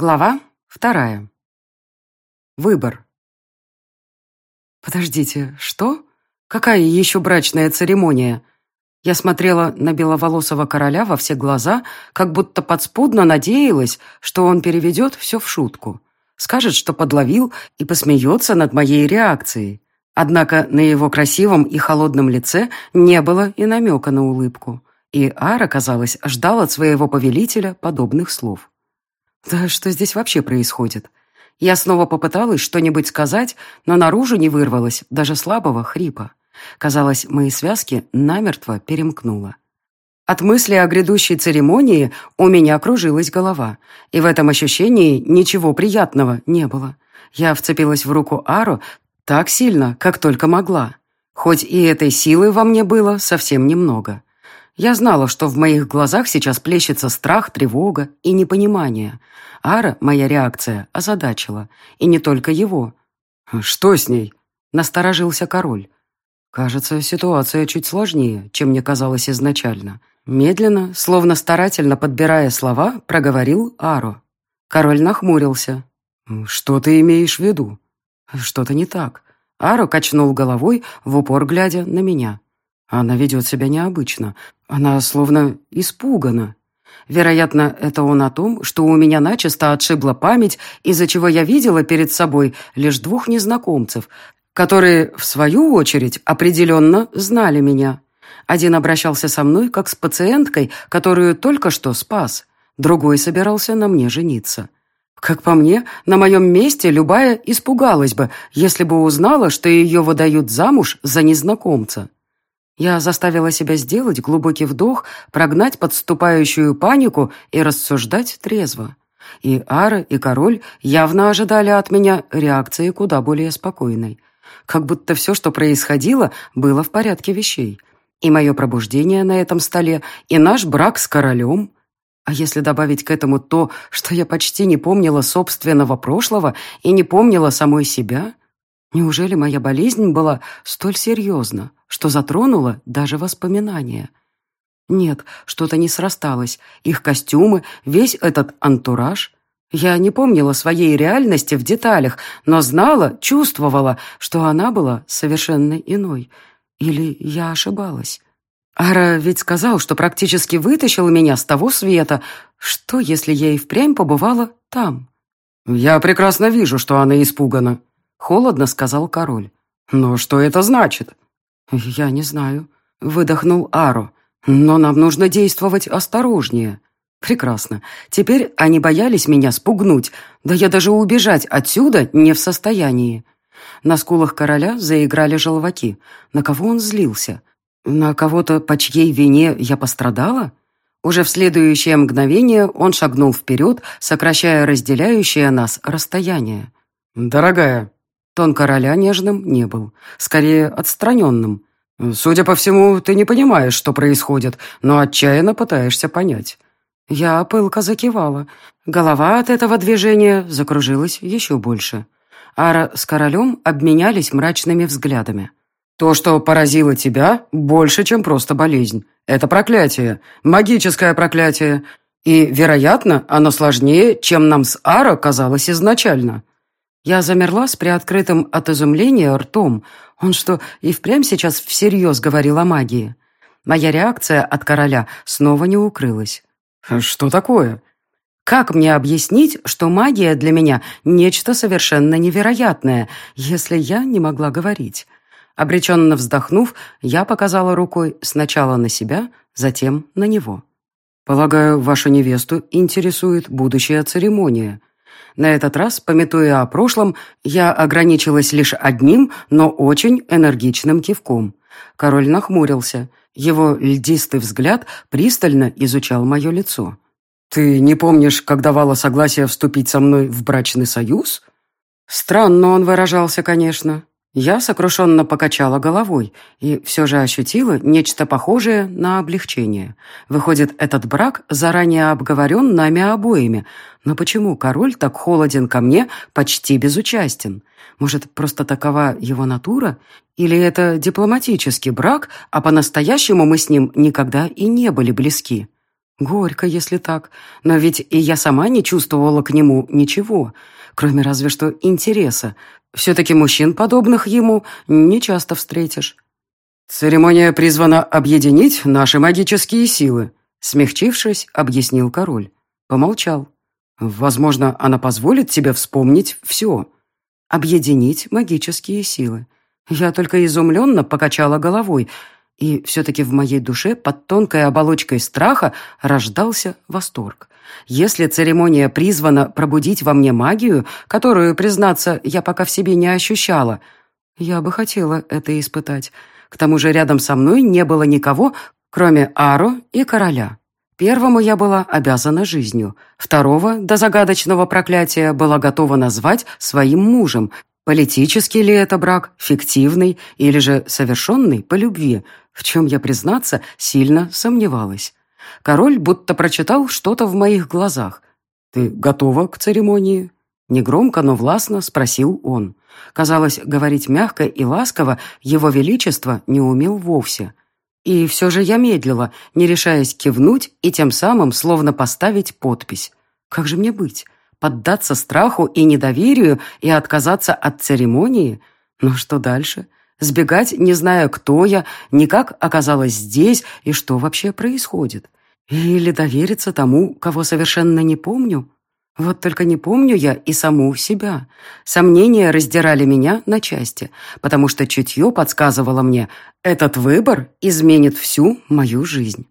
Глава вторая. Выбор. Подождите, что? Какая еще брачная церемония? Я смотрела на беловолосого короля во все глаза, как будто подспудно надеялась, что он переведет все в шутку. Скажет, что подловил, и посмеется над моей реакцией. Однако на его красивом и холодном лице не было и намека на улыбку. И Ара, казалось, ждал от своего повелителя подобных слов. Да что здесь вообще происходит? Я снова попыталась что-нибудь сказать, но наружу не вырвалось даже слабого хрипа. Казалось, мои связки намертво перемкнуло. От мысли о грядущей церемонии у меня кружилась голова, и в этом ощущении ничего приятного не было. Я вцепилась в руку Ару так сильно, как только могла. Хоть и этой силы во мне было совсем немного. Я знала, что в моих глазах сейчас плещется страх, тревога и непонимание. Ара, моя реакция, озадачила. И не только его. «Что с ней?» — насторожился король. Кажется, ситуация чуть сложнее, чем мне казалось изначально. Медленно, словно старательно подбирая слова, проговорил Ару. Король нахмурился. «Что ты имеешь в виду?» «Что-то не так». Ару качнул головой, в упор глядя на меня. Она ведет себя необычно. Она словно испугана. Вероятно, это он о том, что у меня начисто отшибла память, из-за чего я видела перед собой лишь двух незнакомцев, которые, в свою очередь, определенно знали меня. Один обращался со мной, как с пациенткой, которую только что спас. Другой собирался на мне жениться. Как по мне, на моем месте любая испугалась бы, если бы узнала, что ее выдают замуж за незнакомца. Я заставила себя сделать глубокий вдох, прогнать подступающую панику и рассуждать трезво. И Ара, и король явно ожидали от меня реакции куда более спокойной. Как будто все, что происходило, было в порядке вещей. И мое пробуждение на этом столе, и наш брак с королем. А если добавить к этому то, что я почти не помнила собственного прошлого и не помнила самой себя, неужели моя болезнь была столь серьезна? что затронуло даже воспоминания. Нет, что-то не срасталось. Их костюмы, весь этот антураж. Я не помнила своей реальности в деталях, но знала, чувствовала, что она была совершенно иной. Или я ошибалась? Ара ведь сказал, что практически вытащил меня с того света. Что, если я и впрямь побывала там? «Я прекрасно вижу, что она испугана», — холодно сказал король. «Но что это значит?» «Я не знаю», — выдохнул Ару. «Но нам нужно действовать осторожнее». «Прекрасно. Теперь они боялись меня спугнуть. Да я даже убежать отсюда не в состоянии». На скулах короля заиграли желваки. На кого он злился? На кого-то, по чьей вине я пострадала? Уже в следующее мгновение он шагнул вперед, сокращая разделяющее нас расстояние. «Дорогая, Тон короля нежным не был, скорее отстраненным. «Судя по всему, ты не понимаешь, что происходит, но отчаянно пытаешься понять». Я пылко закивала. Голова от этого движения закружилась еще больше. Ара с королем обменялись мрачными взглядами. «То, что поразило тебя, больше, чем просто болезнь. Это проклятие, магическое проклятие. И, вероятно, оно сложнее, чем нам с Ара казалось изначально». Я замерла с приоткрытым от изумления ртом. Он что, и впрямь сейчас всерьез говорил о магии? Моя реакция от короля снова не укрылась. «Что такое?» Как мне объяснить, что магия для меня нечто совершенно невероятное, если я не могла говорить? Обреченно вздохнув, я показала рукой сначала на себя, затем на него. «Полагаю, вашу невесту интересует будущая церемония», на этот раз, пометуя о прошлом, я ограничилась лишь одним, но очень энергичным кивком. Король нахмурился. Его льдистый взгляд пристально изучал мое лицо. «Ты не помнишь, как давала согласие вступить со мной в брачный союз?» Странно он выражался, конечно. Я сокрушенно покачала головой и все же ощутила нечто похожее на облегчение. Выходит, этот брак заранее обговорен нами обоими. Но почему король так холоден ко мне, почти безучастен? Может, просто такова его натура? Или это дипломатический брак, а по-настоящему мы с ним никогда и не были близки? Горько, если так. Но ведь и я сама не чувствовала к нему ничего, кроме разве что интереса. Все-таки мужчин, подобных ему, не часто встретишь. «Церемония призвана объединить наши магические силы», смягчившись, объяснил король. Помолчал. «Возможно, она позволит тебе вспомнить все. Объединить магические силы». Я только изумленно покачала головой, и все-таки в моей душе под тонкой оболочкой страха рождался восторг. Если церемония призвана пробудить во мне магию, которую, признаться, я пока в себе не ощущала, я бы хотела это испытать. К тому же рядом со мной не было никого, кроме Аро и короля. Первому я была обязана жизнью, второго, до загадочного проклятия, была готова назвать своим мужем. Политический ли это брак, фиктивный или же совершенный по любви, в чем я, признаться, сильно сомневалась. Король будто прочитал что-то в моих глазах. «Ты готова к церемонии?» Негромко, но властно спросил он. Казалось, говорить мягко и ласково его величество не умел вовсе. И все же я медлила, не решаясь кивнуть и тем самым словно поставить подпись. Как же мне быть? Поддаться страху и недоверию и отказаться от церемонии? Ну что дальше? Сбегать, не зная, кто я, никак оказалась здесь и что вообще происходит? Или довериться тому, кого совершенно не помню? Вот только не помню я и саму себя. Сомнения раздирали меня на части, потому что чутье подсказывало мне, этот выбор изменит всю мою жизнь.